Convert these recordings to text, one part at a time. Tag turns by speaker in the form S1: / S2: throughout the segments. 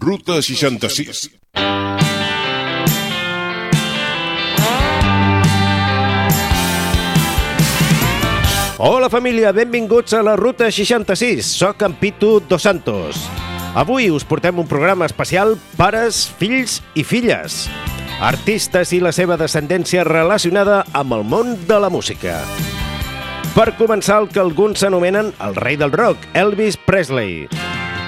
S1: Ruta 66.
S2: Hola família, benvinguts a la Ruta 66. Soc en Pitu Dos Santos. Avui us portem un programa especial Pares, Fills i Filles. Artistes i la seva descendència relacionada amb el món de la música. Per començar, el que alguns s'anomenen el rei del rock, Elvis Presley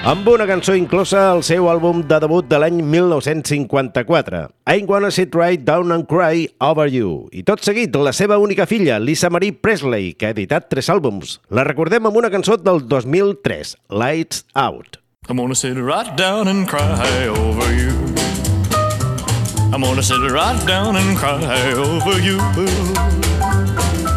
S2: amb una cançó inclosa al seu àlbum de debut de l'any 1954, I'm Gonna Sit Right Down and Cry Over You. I tot seguit, la seva única filla, Lisa Marie Presley, que ha editat tres àlbums. La recordem amb una cançó del 2003, Lights Out.
S3: I'm gonna sit right down and cry over you. I'm gonna sit right down and cry over you.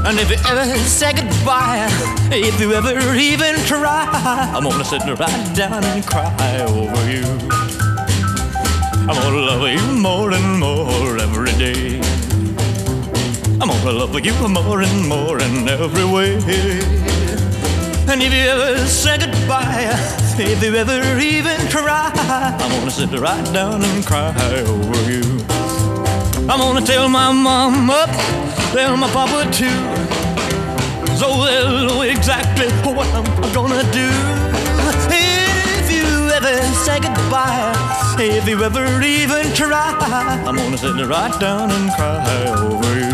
S3: And if you ever say goodbye, if you ever even try, I'm gonna sit right down and cry over you. I'm gonna love you more and more every day. I'm gonna love you more and more in every way. And if you ever say goodbye, if you ever even cry, I'm gonna sit right down and cry over you. I'm gonna tell my mama, tell my papa too, so they'll know exactly what I'm gonna do. If you ever say goodbye, if you ever even try, I'm gonna sit right down and cry over you.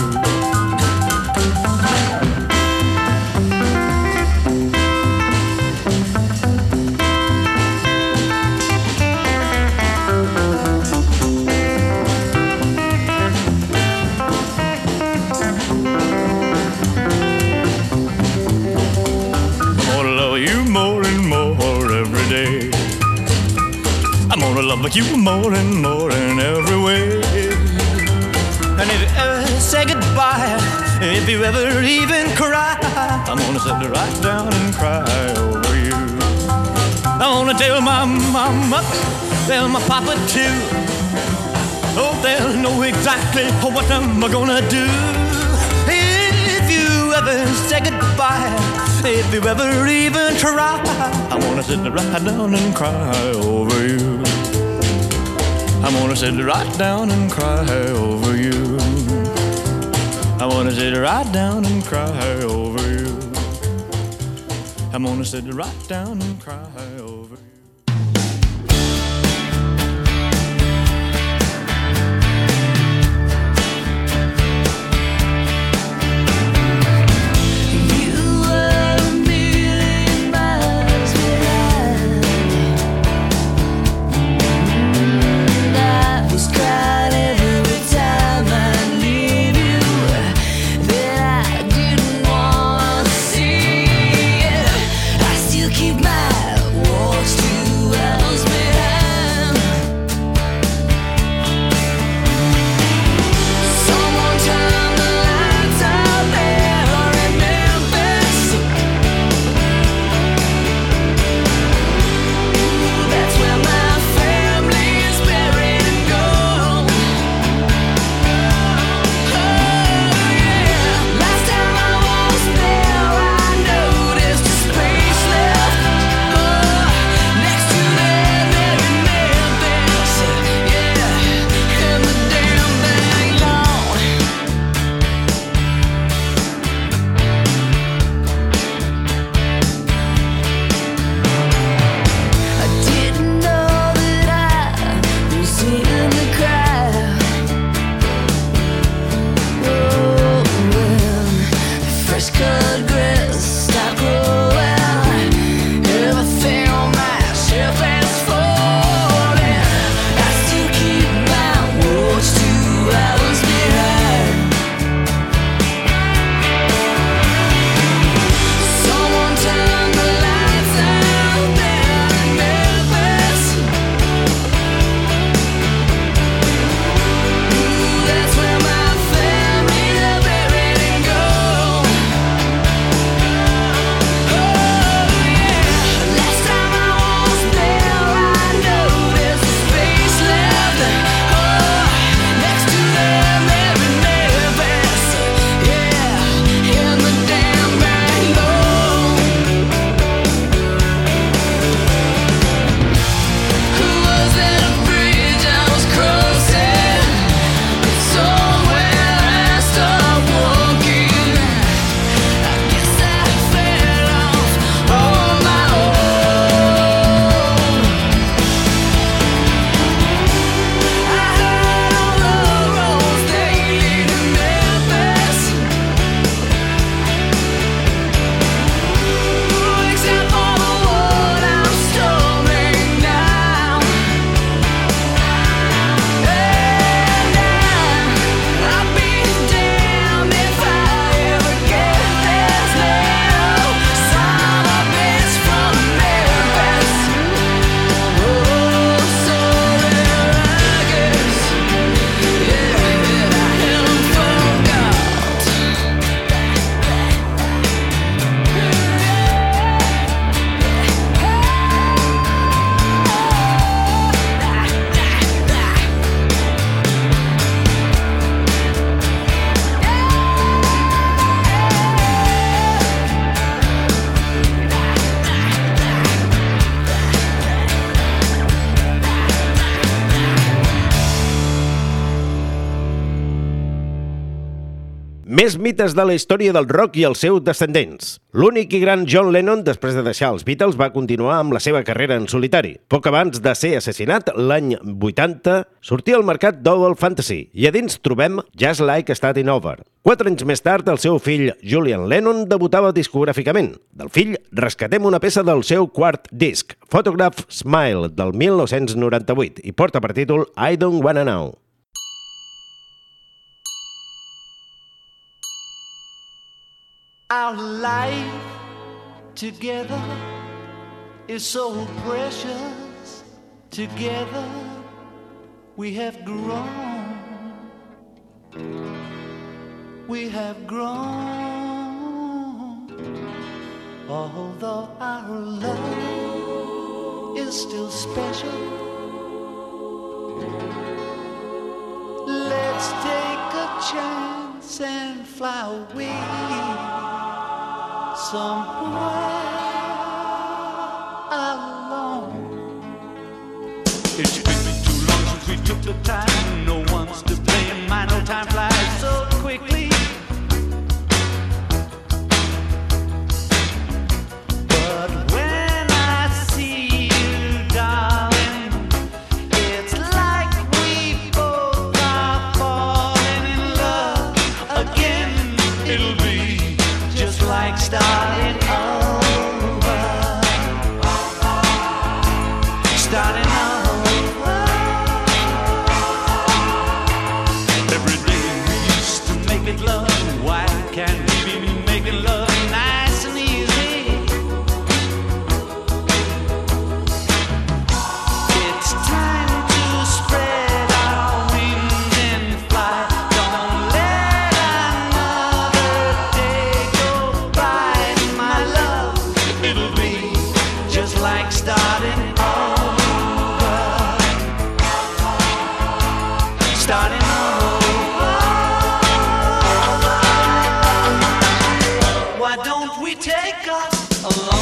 S3: More and more in every way. And if you ever say goodbye, if you ever even cry, I'm gonna sit right down and cry over you. I'm gonna tell my mama, tell my papa too. Oh, they'll know exactly what I'm gonna do. If you ever say goodbye, if you ever even try, I wanna sit right down and cry over you. I'm gonna sit right down and cry over you. I wanna sit right down and cry over you. I'm gonna sit right down and cry over you.
S2: Mites de la història del rock i els seus descendents. L'únic i gran John Lennon, després de deixar els Beatles, va continuar amb la seva carrera en solitari. Poc abans de ser assassinat, l'any 80, sortia al mercat Double Fantasy i a dins trobem Just Like Starting Over. Quatre anys més tard, el seu fill Julian Lennon debutava discogràficament. Del fill rescatem una peça del seu quart disc, Photograph Smile, del 1998, i porta per títol I Don't Wanna Know.
S4: Our life together is so precious. Together we have grown. We have grown. Although our love is still special. Let's take a chance and fly away somewhere alone.
S1: It's been too long since we took the time. Alone?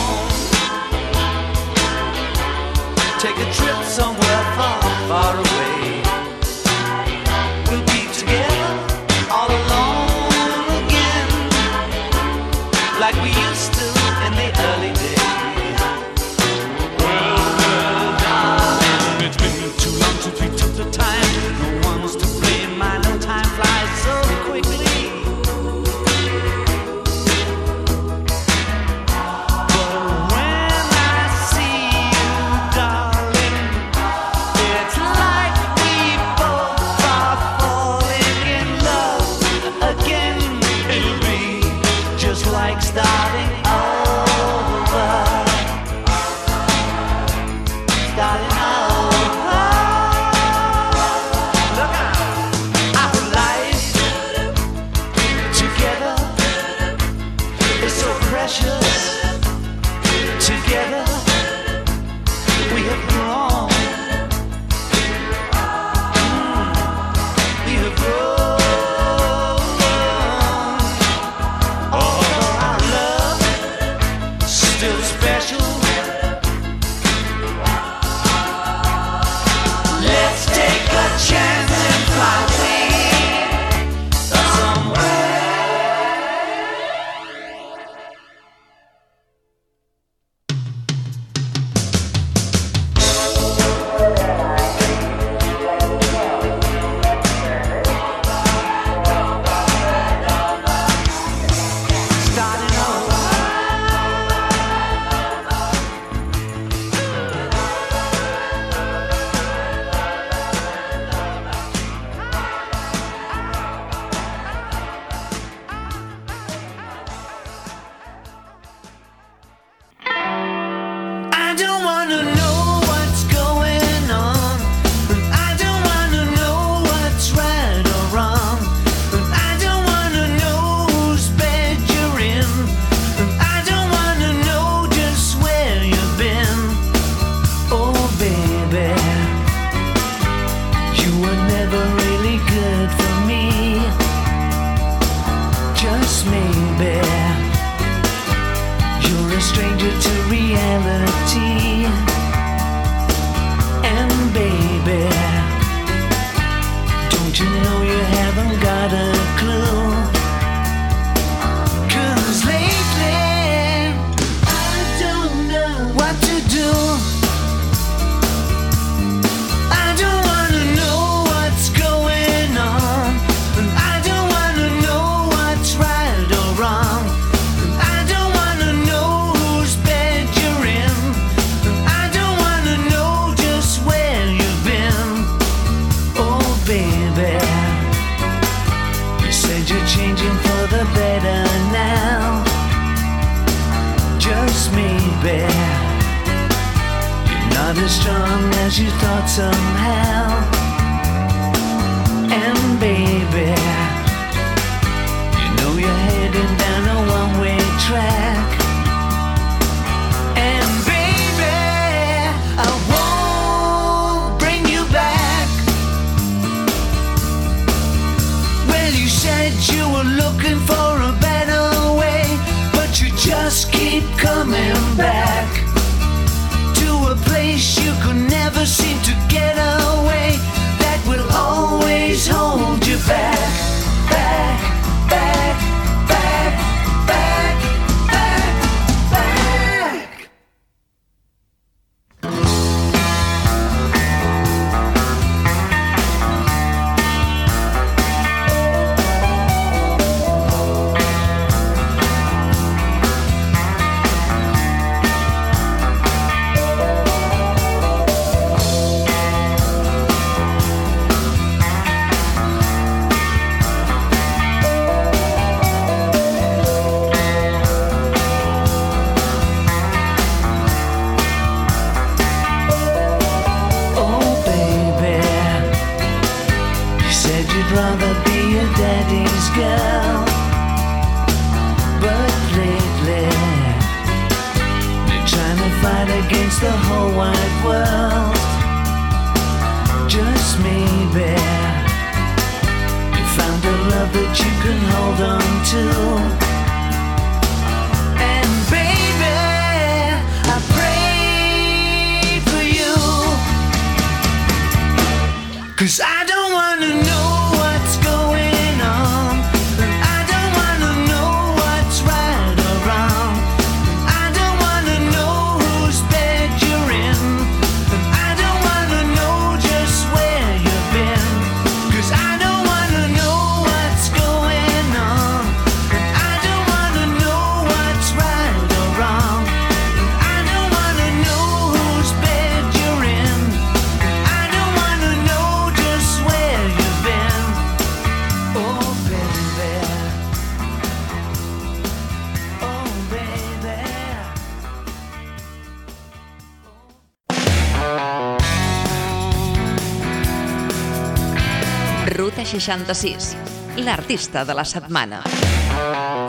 S5: 66, l'artista de la setmana.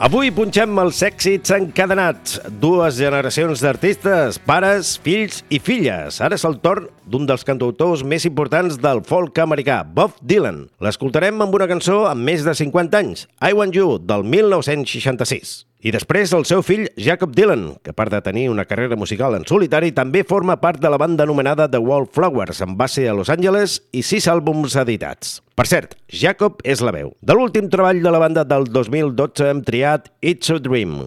S2: Avui punxem els èxits encadenats. Dues generacions d'artistes, pares, fills i filles. Ara és el torn d'un dels cantautors més importants del folk americà, Bob Dylan. L'escoltarem amb una cançó amb més de 50 anys, I Want You, del 1966. I després el seu fill Jacob Dylan, que a part de tenir una carrera musical en solitari, també forma part de la banda anomenada The Wallflowers, amb base a Los Angeles i sis àlbums editats. Per cert, Jacob és la veu. De l'últim treball de la banda del 2012 hem triat It's a Dream.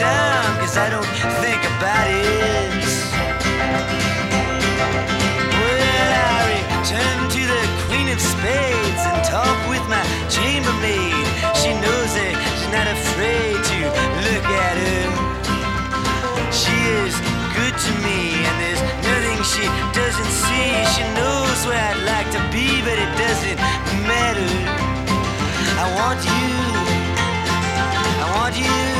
S6: dumb, cause I don't think about it. Well, I return to the Queen of Spades and talk with my chambermaid. She knows that she's not afraid to look at her. She is good to me, and there's nothing she doesn't see. She knows where I'd like to be, but it doesn't matter. I want you. I want you.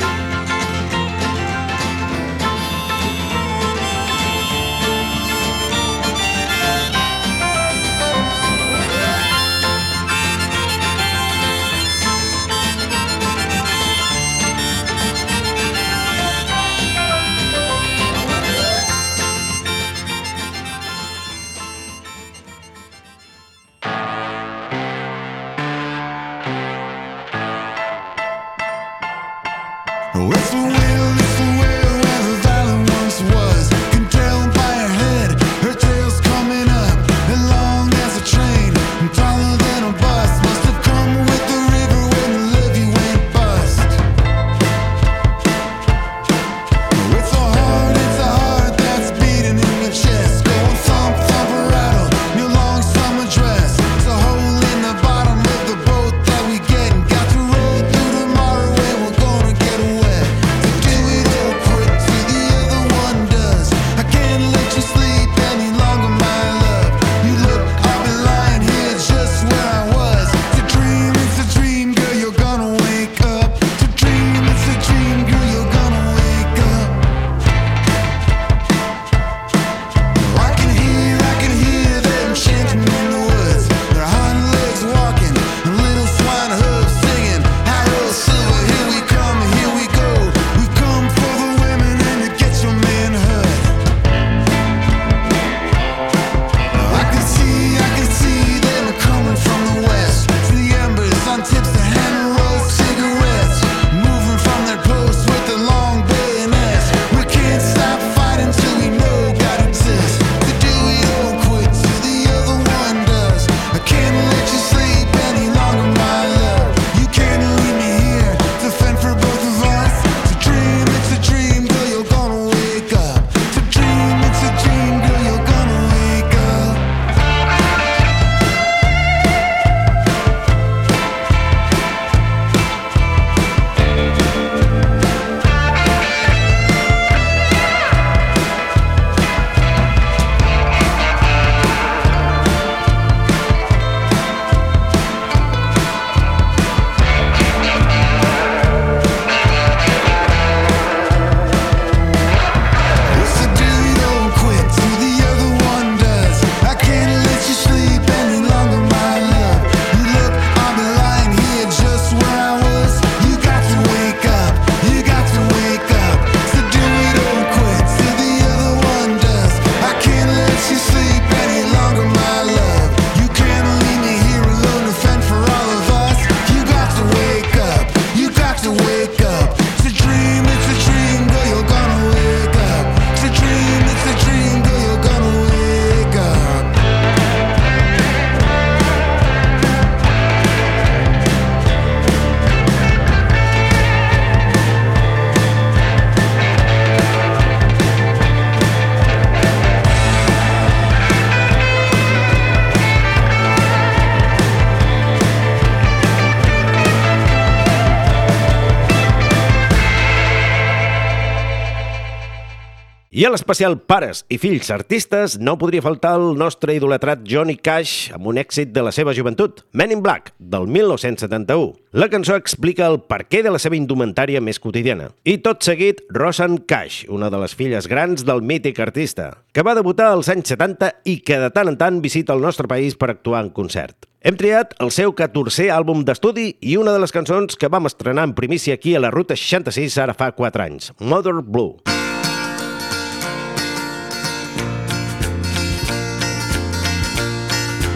S7: I a
S2: l'especial Pares i fills artistes no podria faltar el nostre idolatrat Johnny Cash amb un èxit de la seva joventut, Men in Black, del 1971. La cançó explica el perquè de la seva indumentària més quotidiana. I tot seguit, Rosanne Cash, una de les filles grans del mític artista, que va debutar als anys 70 i que de tant en tant visita el nostre país per actuar en concert. Hem triat el seu 14è àlbum d'estudi i una de les cançons que vam estrenar en primícia aquí a la Ruta 66 ara fa 4 anys, Mother Blue.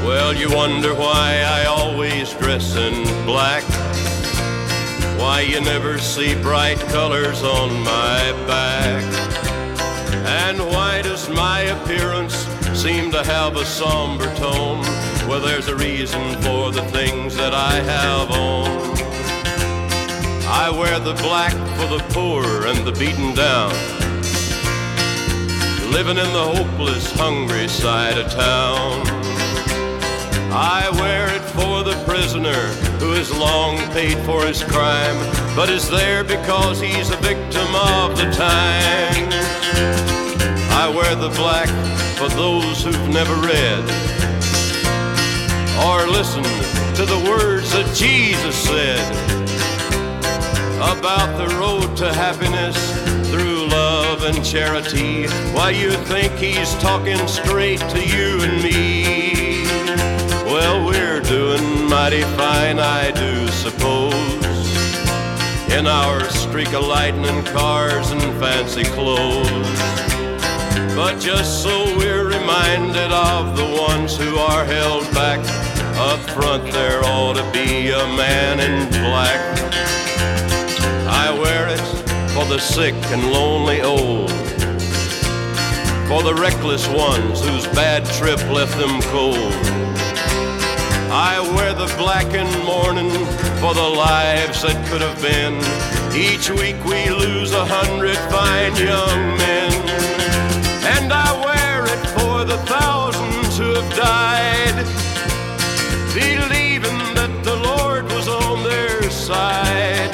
S8: Well, you wonder why I always dress in black. Why you never see bright colors on my back. And why does my appearance seem to have a somber tone? Well, there's a reason for the things that I have on. I wear the black for the poor and the beaten down. living in the hopeless, hungry side of town. Prisoner who has long paid for his crime, but is there because he's a victim of the time. I wear the black for those who've never read or listened to the words that Jesus said about the road to happiness through love and charity. Why you think he's talking straight to you and me? Well, we're doing mighty fine, I do suppose. In our streak of lightning cars and fancy clothes. But just so we're reminded of the ones who are held back. Up front there ought to be a man in black. I wear it for the sick and lonely old. For the reckless ones whose bad trip left them cold. I wear the black in mourning for the lives that could have been. Each week we lose a hundred fine young men. And I wear it for the thousands who have died, believing that the Lord was on their side.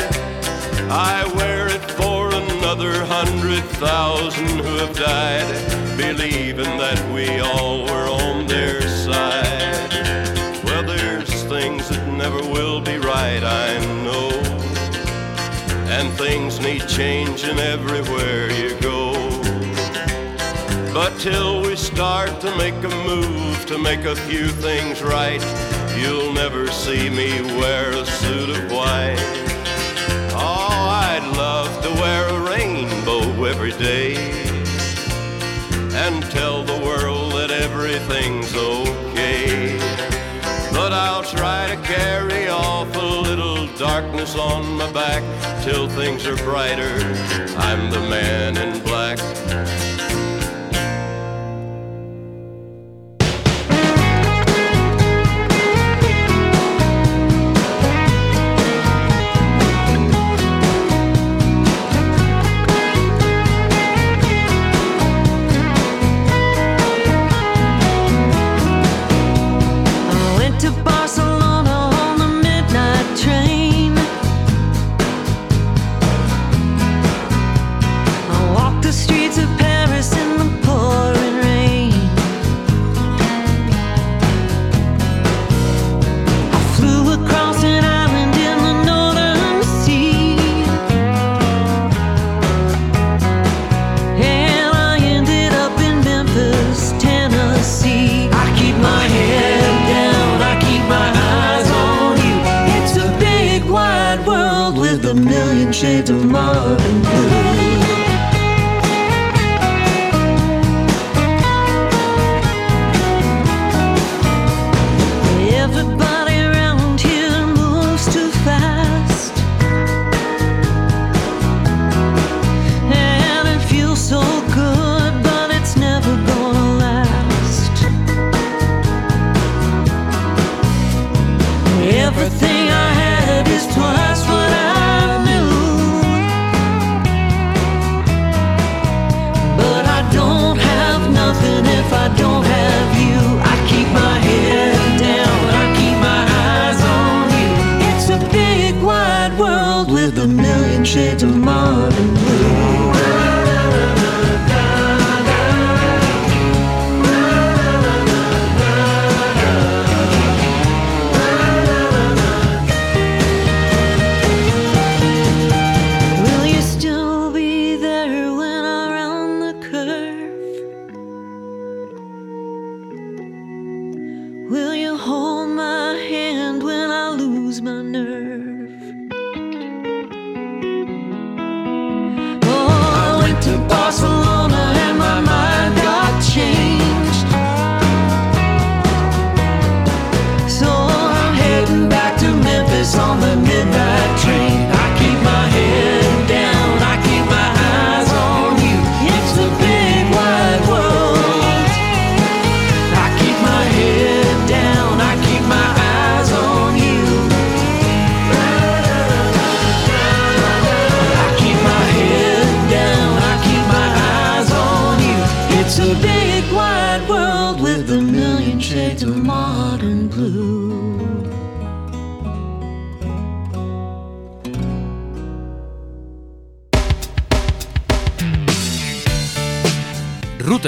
S8: I wear it for another hundred thousand who have died, believing that we all were on And things need changing everywhere you go. But till we start to make a move to make a few things right, you'll never see me wear a suit of white. Oh, I'd love to wear a rainbow every day and tell the world that everything's okay. But I'll try to carry little darkness on my back till things are brighter. I'm the man in black.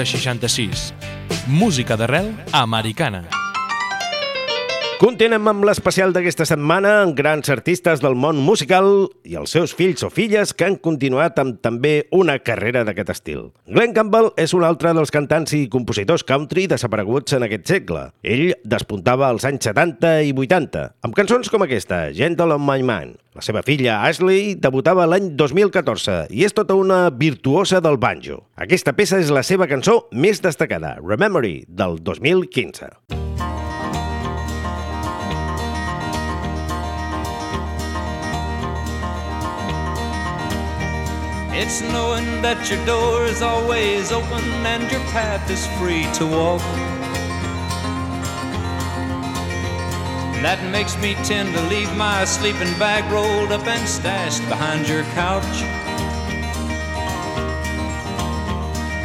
S9: 1966. Música d'arrel americana.
S2: Continuem amb l'especial d'aquesta setmana amb grans artistes del món musical i els seus fills o filles que han continuat amb també una carrera d'aquest estil. Glenn Campbell és un altre dels cantants i compositors country desapareguts en aquest segle. Ell despuntava als anys 70 i 80, amb cançons com aquesta, Gentle on My Man. La seva filla Ashley debutava l'any 2014 i és tota una virtuosa del banjo. Aquesta peça és la seva cançó més destacada, Rememory, del 2015.
S10: It's knowing that your door is always open and your path is free to walk. That makes me tend to leave my sleeping bag rolled up and stashed behind your couch.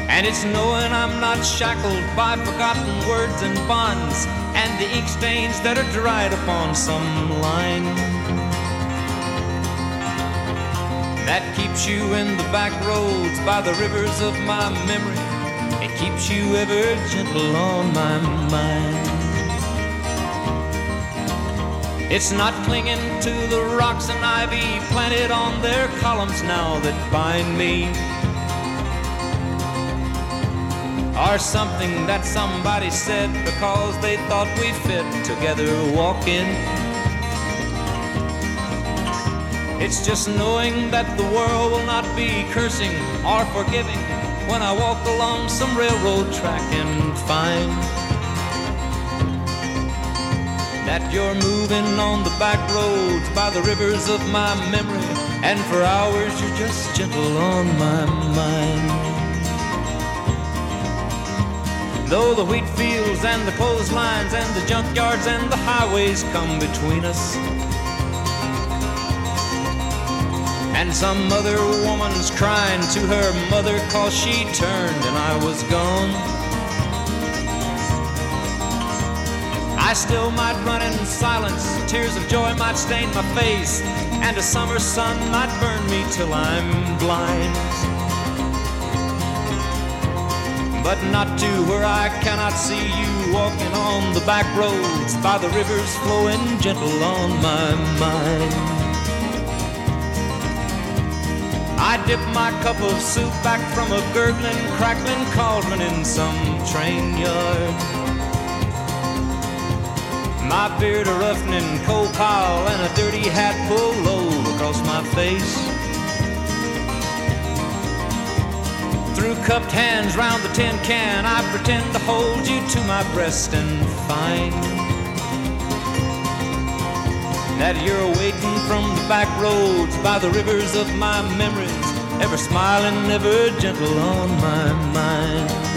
S10: And it's knowing I'm not shackled by forgotten words and bonds and the ink stains that are dried upon some line. That keeps you in the back roads by the rivers of my memory. It keeps you ever gentle on my mind. It's not clinging to the rocks and ivy planted on their columns now that bind me. Or something that somebody said because they thought we fit together walking. It's just knowing that the world will not be cursing or forgiving when I walk along some railroad track and find that you're moving on the back roads by the rivers of my memory, and for hours you're just gentle on my mind. Though the wheat fields and the clotheslines and the junkyards and the highways come between us. And some other woman's crying to her mother cause she turned and I was gone. I still might run in silence, tears of joy might stain my face, and a summer sun might burn me till I'm blind. But not to where I cannot see you walking on the back roads by the rivers flowing gentle on my mind. I dip my cup of soup back from a gurgling, crackling cauldron in some train yard. My beard a roughening coal pile and a dirty hat pulled low across my face. Through cupped hands round the tin can, I pretend to hold you to my breast and find that you're waiting from the back roads by the rivers of my memories, ever smiling, ever gentle on my mind.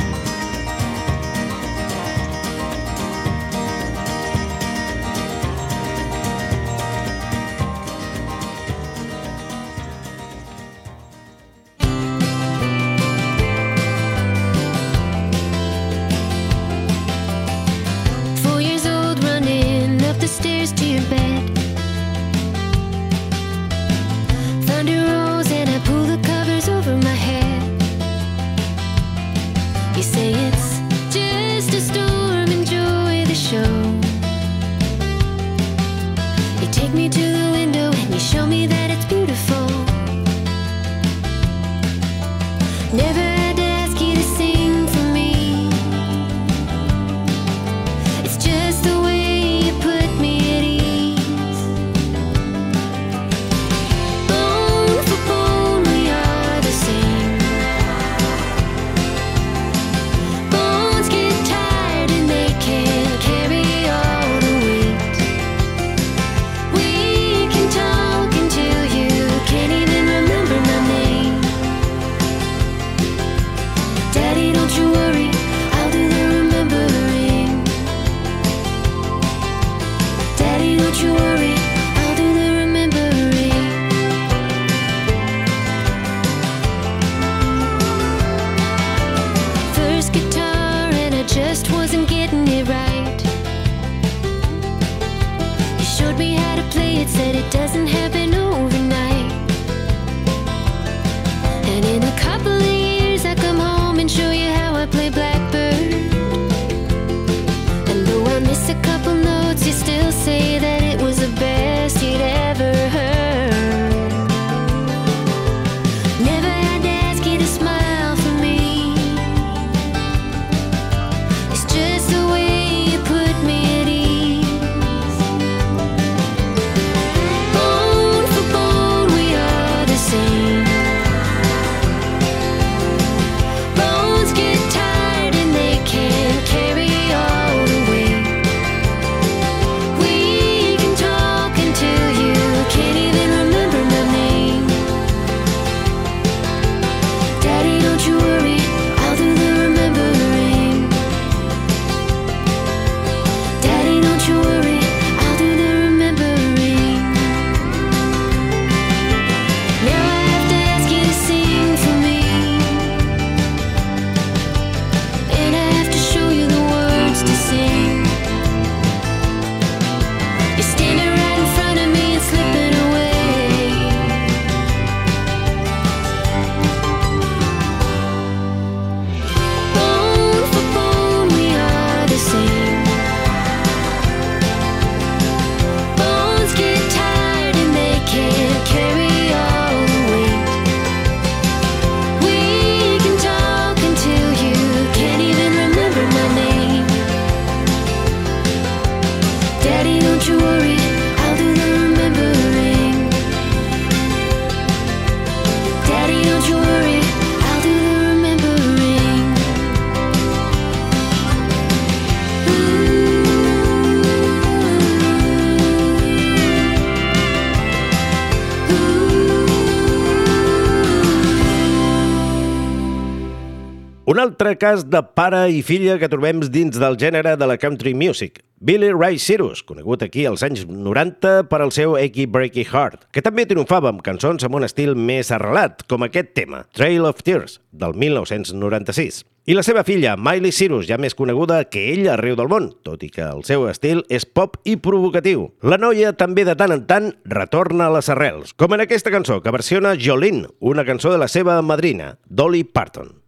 S10: Un altre cas de pare i filla que trobem dins del gènere de la country music. Billy Ray Cyrus, conegut aquí als anys 90 per al seu Achy Breaky Heart, que també triomfava amb cançons amb un estil més arrelat, com aquest tema, Trail of Tears, del 1996. I la seva filla, Miley Cyrus, ja més coneguda que ell arreu del món, tot i que el seu estil és pop i provocatiu. La noia també de tant en tant retorna a les arrels, com en aquesta cançó que versiona Jolene, una cançó de la seva madrina, Dolly Parton.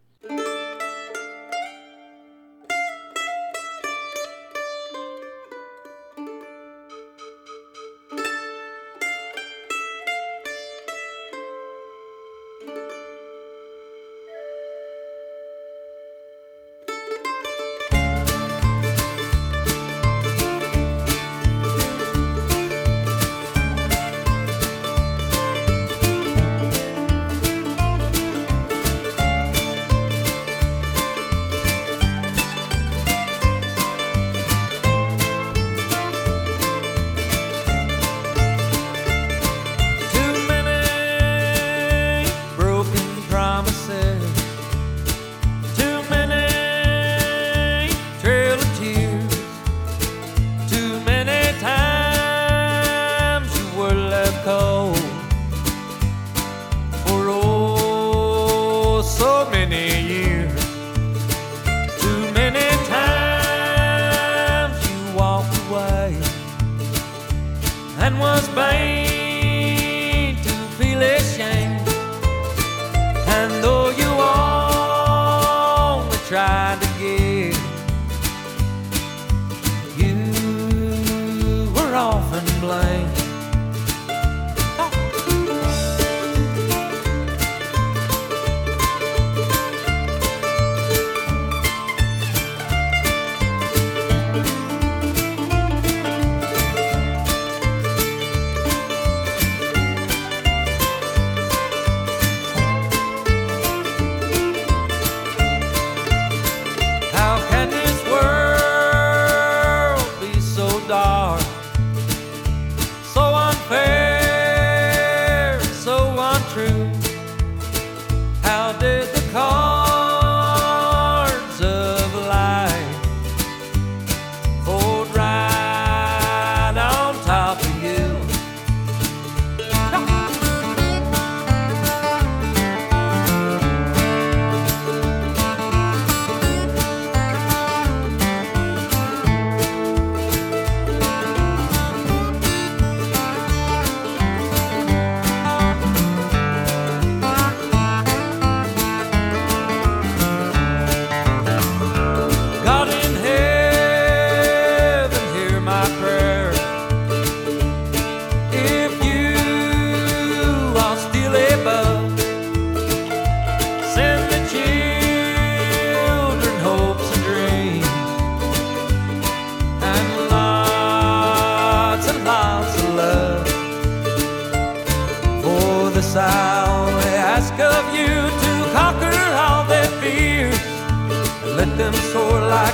S11: Them soar like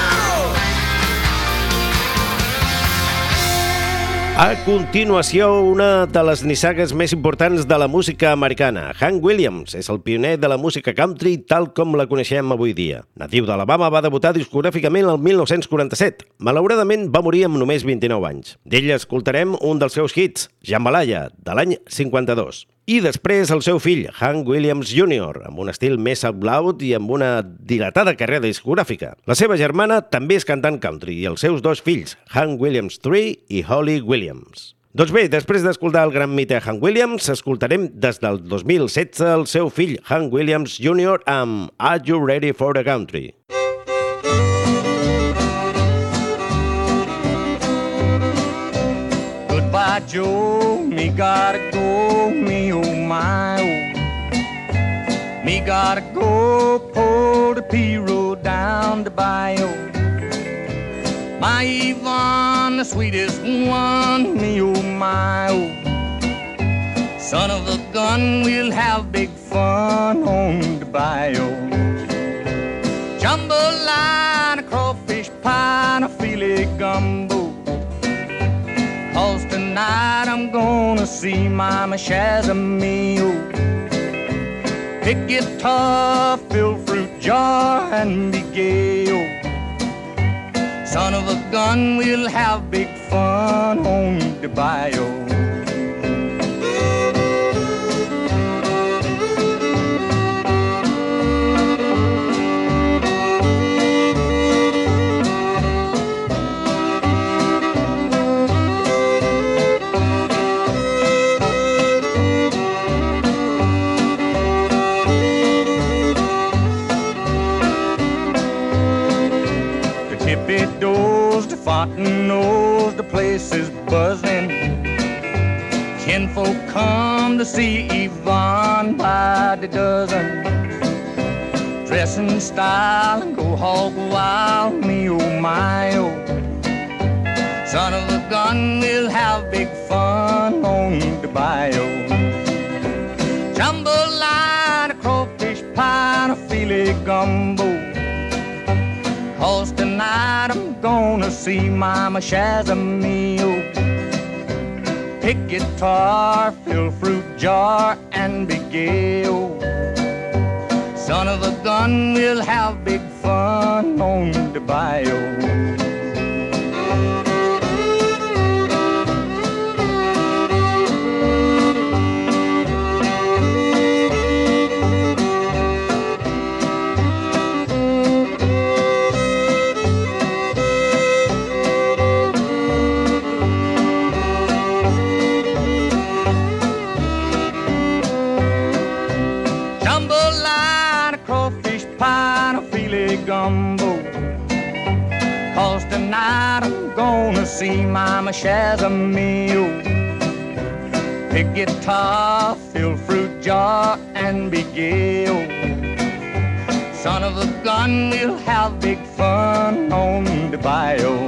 S2: A continuació, una de les nissagues més importants de la música americana. Hank Williams és el pioner de la música country tal com la coneixem avui dia. Natiu d'Alabama, va debutar discogràficament el 1947. Malauradament, va morir amb només 29 anys. D'ell escoltarem un dels seus hits, Jambalaya, de l'any 52. I després el seu fill, Hank Williams Jr., amb un estil més loud i amb una dilatada carrera discogràfica. La seva germana també és cantant country i els seus dos fills, Hank Williams III i Holly Williams. Doncs bé, després d'escoltar el gran mite Hank Williams, escoltarem des del 2016 el seu fill, Hank Williams Jr. amb Are You Ready for the Country?
S12: Goodbye, Joe. Me gotta go. My oh. Me gotta go. Pull the pirogue down the bayou. My Yvonne, the sweetest one. Me oh my oh. Son of a gun, we'll have big fun on the bayou. See Mama Shazamio. Pick guitar, fill fruit jar, and be gay. Son of a gun, we'll have big fun on the bayou. Fountain nose, the place is buzzing. Kinfolk come to see Yvonne by the dozen. Dress in style and go hog wild, me oh my oh. Son of a gun, we'll have big fun on the bayou. Jambalaya, crawfish pie, and a filé gumbo. Cause tonight gonna see Mama Shazamio. Pick guitar, fill fruit jar, and be gay. Son of a gun, we'll have big fun on the bayou. Guitar, fill fruit jar, and be gay. Son of a gun, we'll have big fun on the bayou.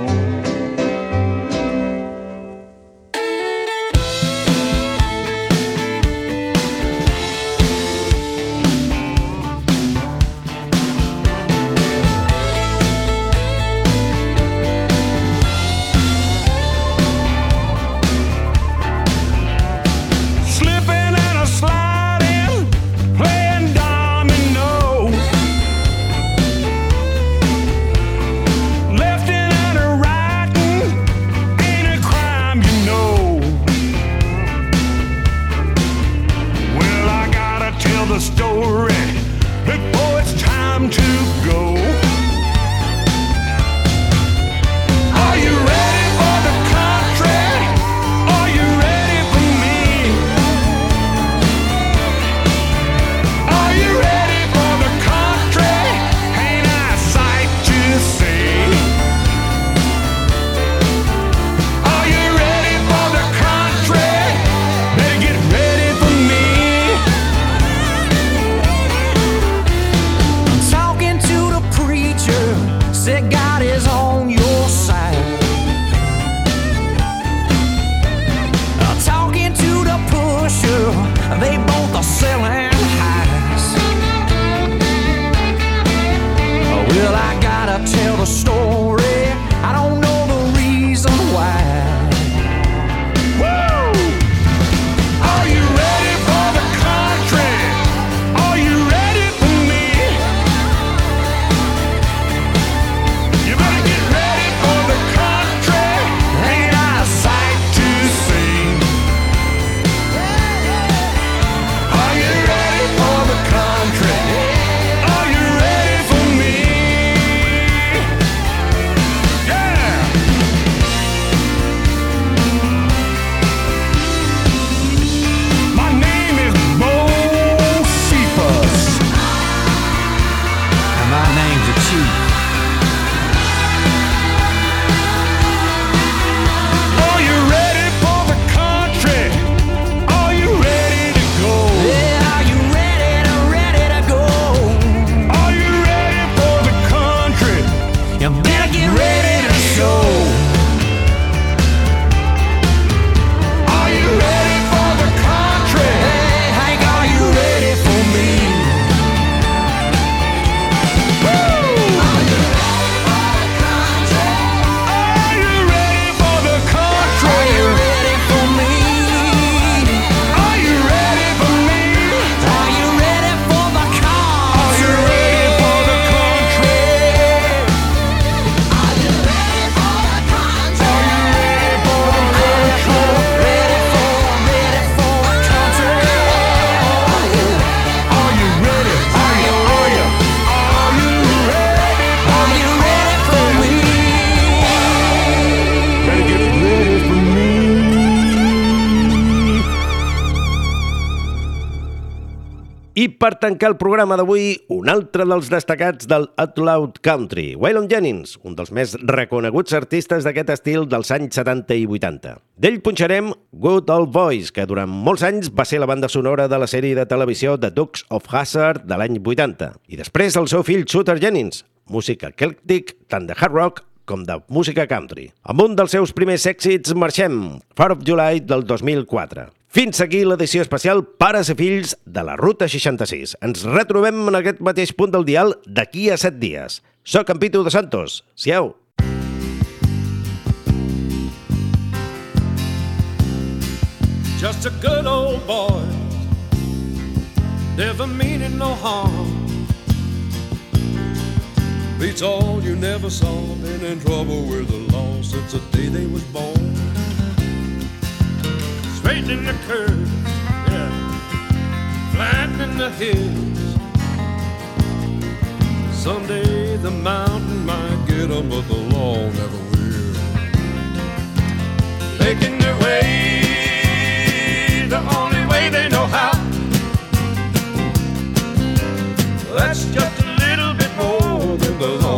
S2: Per tancar el programa d'avui, un altre dels destacats del Out Loud Country, Waylon Jennings, un dels més reconeguts artistes d'aquest estil dels anys 70 i 80. D'ell punxarem Good Old Boys, que durant molts anys va ser la banda sonora de la sèrie de televisió The Dukes of Hazzard de l'any 80. I després el seu fill Shooter Jennings, música celtic tant de hard rock com de música country. Amb un dels seus primers èxits marxem, Far of July del 2004. Fins aquí l'edició especial Pares i Fills de la Ruta 66. Ens retrobem en aquest mateix punt del dial d'aquí a 7 dies. Soc en Pitu de Santos. Siau!
S13: Just a good old boy, never meaning no harm. Beats all you never saw, been in trouble with the law since the day they was born. Straightening the curves, yeah, flattening the hills. Someday the mountain might get 'em, but the law never will. Making their way the only way they know how. That's just a little bit more than the law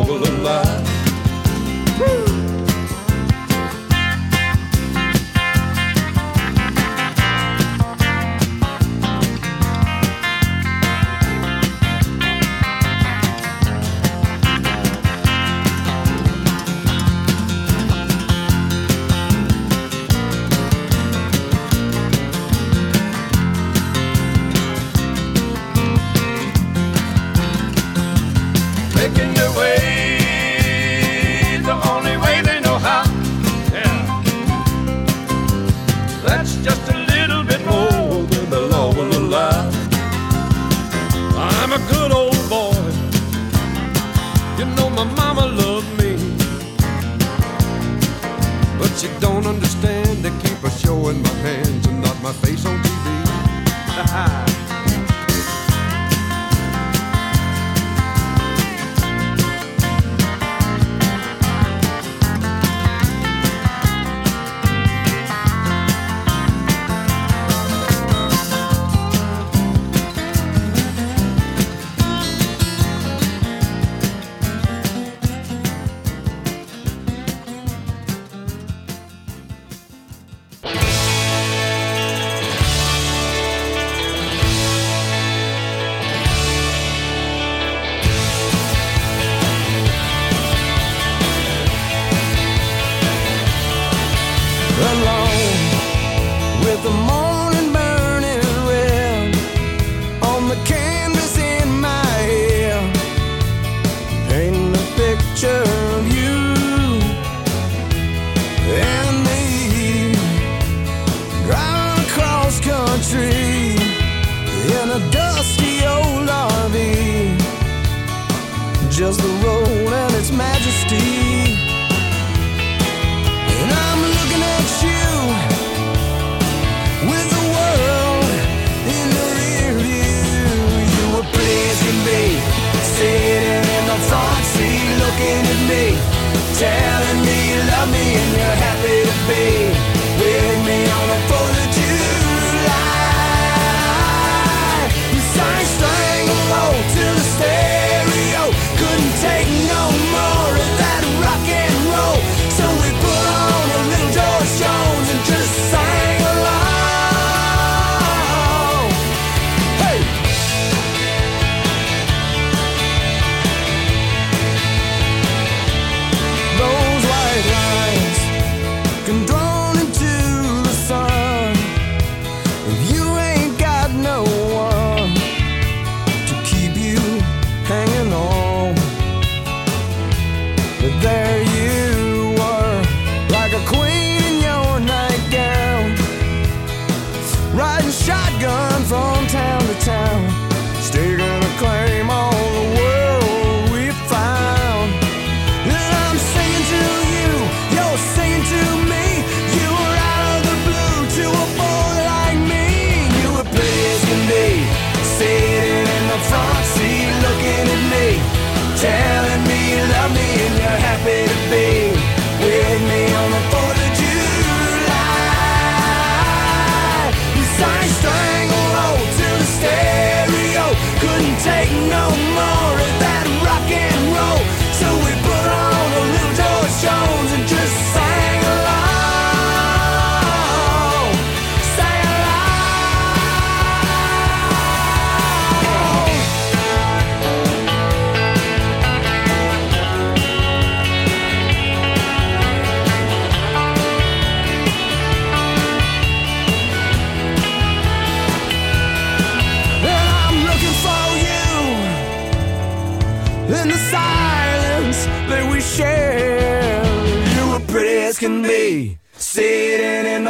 S14: picture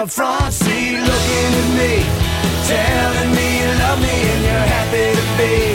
S14: front seat, looking at me, telling me you love me and you're happy to be